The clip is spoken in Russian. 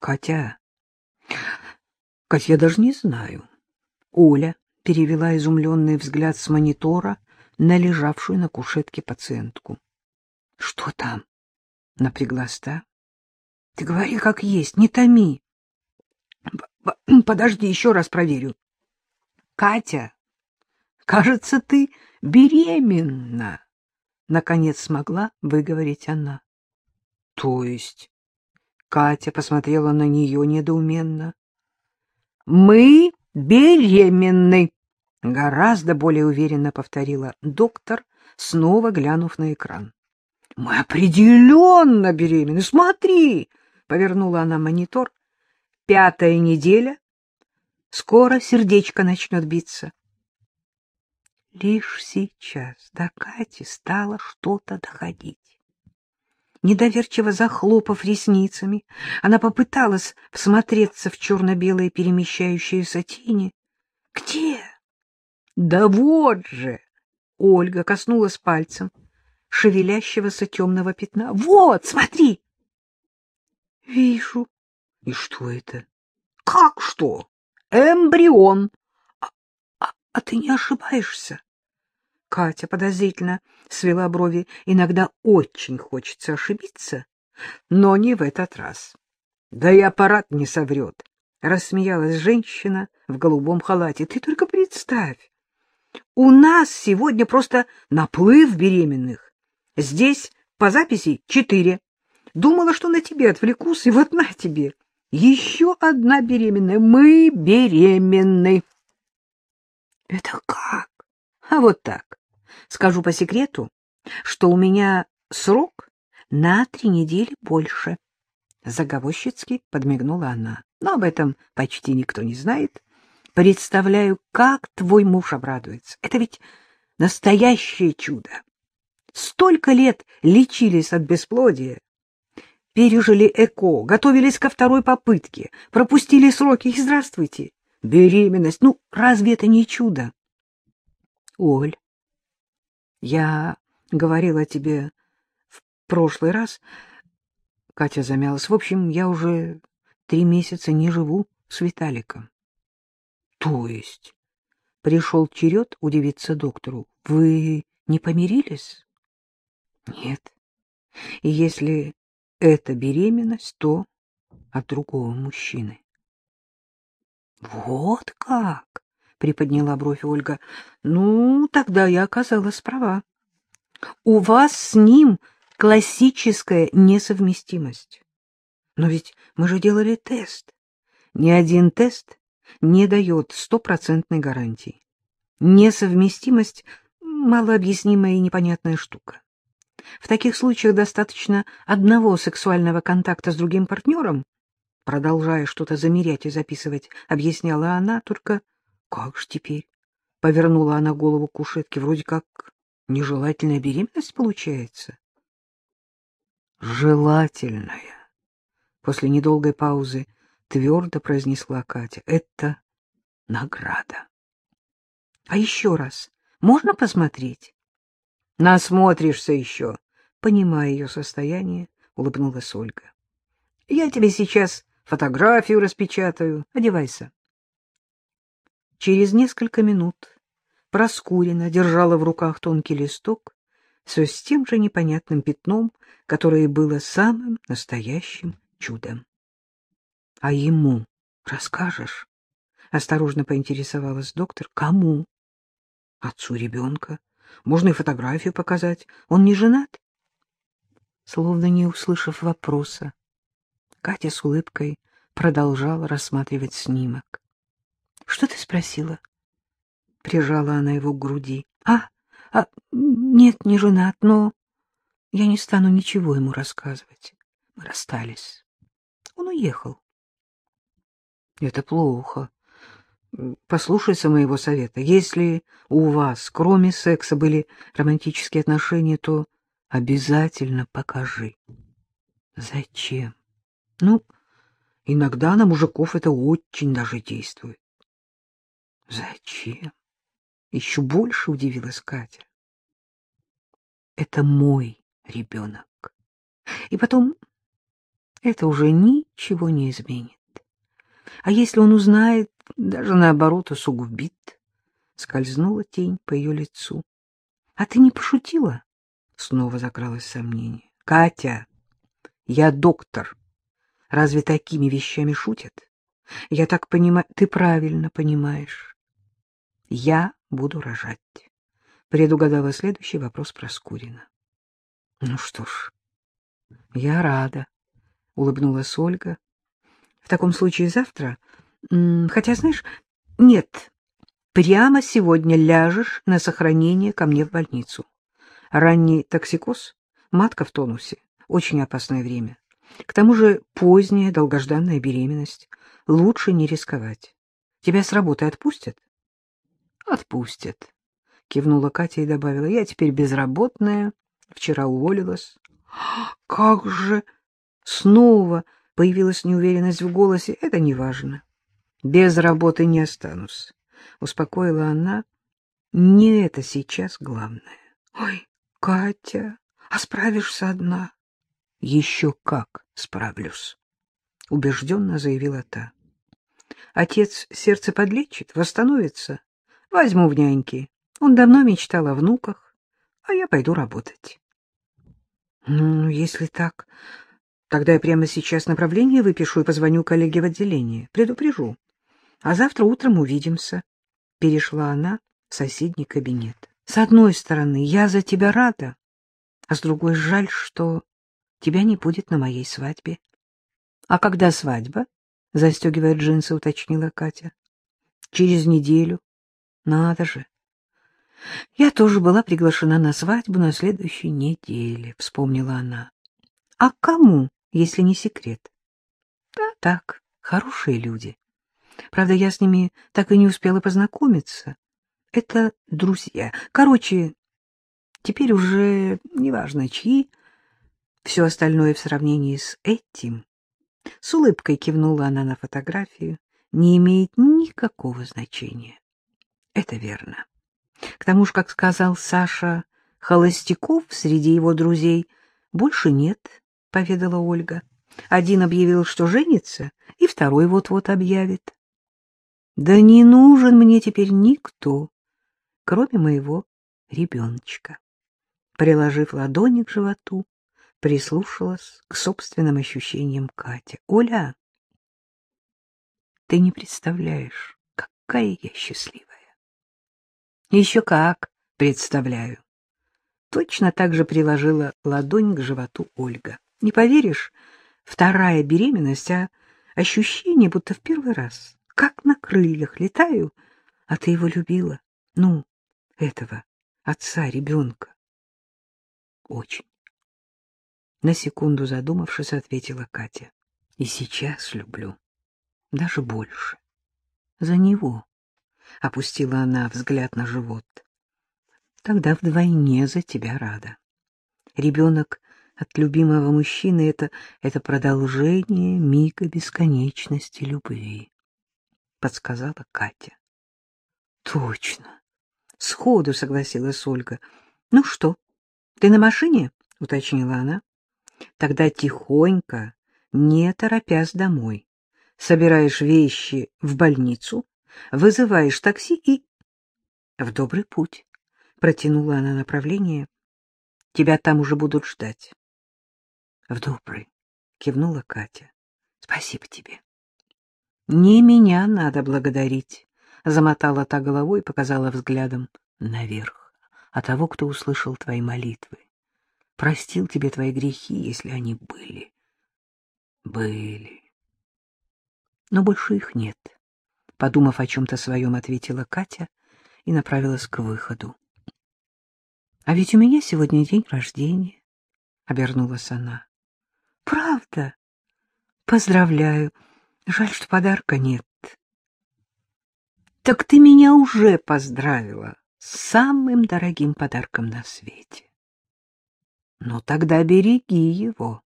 Катя, Катя, я даже не знаю. Оля перевела изумленный взгляд с монитора на лежавшую на кушетке пациентку. — Что там? — напряглась та. — Ты говори как есть, не томи. — Подожди, еще раз проверю. — Катя, кажется, ты беременна, — наконец смогла выговорить она. — То есть? Катя посмотрела на нее недоуменно. — Мы беременны, — гораздо более уверенно повторила доктор, снова глянув на экран. — Мы определенно беременны. Смотри! — повернула она монитор. — Пятая неделя. Скоро сердечко начнет биться. Лишь сейчас до Кати стало что-то доходить. Недоверчиво захлопав ресницами, она попыталась всмотреться в черно-белые перемещающиеся тени. — Где? — Да вот же! — Ольга коснулась пальцем шевелящегося темного пятна. — Вот, смотри! — Вижу. — И что это? — Как что? Эмбрион. А, а, а ты не ошибаешься? Катя подозрительно свела брови. Иногда очень хочется ошибиться, но не в этот раз. Да и аппарат не соврет. Рассмеялась женщина в голубом халате. Ты только представь. У нас сегодня просто наплыв беременных. Здесь по записи четыре. Думала, что на тебе отвлекусь, и вот на тебе. Еще одна беременная. Мы беременны. Это как? А вот так. Скажу по секрету, что у меня срок на три недели больше. Заговорщицки подмигнула она. Но об этом почти никто не знает. Представляю, как твой муж обрадуется. Это ведь настоящее чудо. Столько лет лечились от бесплодия, пережили ЭКО, готовились ко второй попытке, пропустили сроки и здравствуйте. Беременность, ну, разве это не чудо? Оль, я говорила тебе в прошлый раз... Катя замялась. В общем, я уже три месяца не живу с Виталиком. То есть? Пришел черед удивиться доктору. Вы не помирились? Нет. И если это беременность, то от другого мужчины. Вот как! — приподняла бровь Ольга. — Ну, тогда я оказалась права. У вас с ним классическая несовместимость. Но ведь мы же делали тест. Ни один тест не дает стопроцентной гарантии. Несовместимость — малообъяснимая и непонятная штука. В таких случаях достаточно одного сексуального контакта с другим партнером, продолжая что-то замерять и записывать, объясняла она, только как же теперь? Повернула она голову к кушетке. Вроде как нежелательная беременность получается. Желательная. После недолгой паузы твердо произнесла Катя. Это награда. А еще раз можно посмотреть? Насмотришься еще. Понимая ее состояние, улыбнулась Ольга. Я тебе сейчас фотографию распечатаю. Одевайся. Через несколько минут Проскурина держала в руках тонкий листок все с тем же непонятным пятном, которое было самым настоящим чудом. — А ему расскажешь? — осторожно поинтересовалась доктор. — Кому? — Отцу ребенка. Можно и фотографию показать. Он не женат? Словно не услышав вопроса, Катя с улыбкой продолжала рассматривать снимок. Что ты спросила? Прижала она его к груди. А, а, нет, не женат, но я не стану ничего ему рассказывать. Мы расстались. Он уехал. Это плохо. Послушайся моего совета. Если у вас, кроме секса, были романтические отношения, то обязательно покажи. Зачем? Ну, иногда на мужиков это очень даже действует. Зачем? Еще больше удивилась Катя. Это мой ребенок. И потом, это уже ничего не изменит. А если он узнает, даже наоборот усугубит? Скользнула тень по ее лицу. — А ты не пошутила? Снова закралось сомнение. — Катя, я доктор. Разве такими вещами шутят? Я так понимаю... Ты правильно понимаешь. Я буду рожать. Предугадала следующий вопрос про Скурина. Ну что ж, я рада, улыбнулась Ольга. В таком случае завтра... Хотя, знаешь, нет, прямо сегодня ляжешь на сохранение ко мне в больницу. Ранний токсикоз, матка в тонусе, очень опасное время. К тому же поздняя долгожданная беременность. Лучше не рисковать. Тебя с работы отпустят? Отпустят, кивнула Катя и добавила. Я теперь безработная, вчера уволилась. Как же снова появилась неуверенность в голосе. Это не важно. Без работы не останусь, успокоила она. Не это сейчас главное. Ой, Катя, а справишься одна? Еще как справлюсь, убежденно заявила та. Отец сердце подлечит, восстановится. Возьму в няньки. Он давно мечтал о внуках, а я пойду работать. Ну, если так, тогда я прямо сейчас направление выпишу и позвоню коллеге в отделение. Предупрежу. А завтра утром увидимся. Перешла она в соседний кабинет. С одной стороны, я за тебя рада, а с другой жаль, что тебя не будет на моей свадьбе. — А когда свадьба? — застегивая джинсы, уточнила Катя. — Через неделю. Надо же. Я тоже была приглашена на свадьбу на следующей неделе, — вспомнила она. — А кому, если не секрет? — Да так, хорошие люди. Правда, я с ними так и не успела познакомиться. Это друзья. Короче, теперь уже неважно чьи, все остальное в сравнении с этим, с улыбкой кивнула она на фотографию, не имеет никакого значения. Это верно. К тому же, как сказал Саша, холостяков среди его друзей больше нет, — поведала Ольга. Один объявил, что женится, и второй вот-вот объявит. Да не нужен мне теперь никто, кроме моего ребеночка. Приложив ладони к животу, прислушалась к собственным ощущениям Катя. Оля, ты не представляешь, какая я счастливая. Еще как представляю. Точно так же приложила ладонь к животу Ольга. Не поверишь, вторая беременность, а ощущение, будто в первый раз. Как на крыльях летаю, а ты его любила. Ну, этого, отца ребенка. Очень. На секунду задумавшись, ответила Катя. И сейчас люблю. Даже больше. За него. Опустила она взгляд на живот. Тогда вдвойне за тебя рада. Ребенок от любимого мужчины — это, это продолжение мига бесконечности любви, — подсказала Катя. — Точно. Сходу согласилась Ольга. — Ну что, ты на машине? — уточнила она. Тогда тихонько, не торопясь домой, собираешь вещи в больницу, вызываешь такси и... В добрый путь, протянула она направление. Тебя там уже будут ждать. В добрый, кивнула Катя. Спасибо тебе. Не меня надо благодарить, замотала та головой и показала взглядом наверх, а того, кто услышал твои молитвы простил тебе твои грехи, если они были. Были. Но больше их нет. Подумав о чем-то своем, ответила Катя и направилась к выходу. — А ведь у меня сегодня день рождения, — обернулась она. — Правда? Поздравляю. Жаль, что подарка нет. — Так ты меня уже поздравила с самым дорогим подарком на свете. Ну тогда береги его.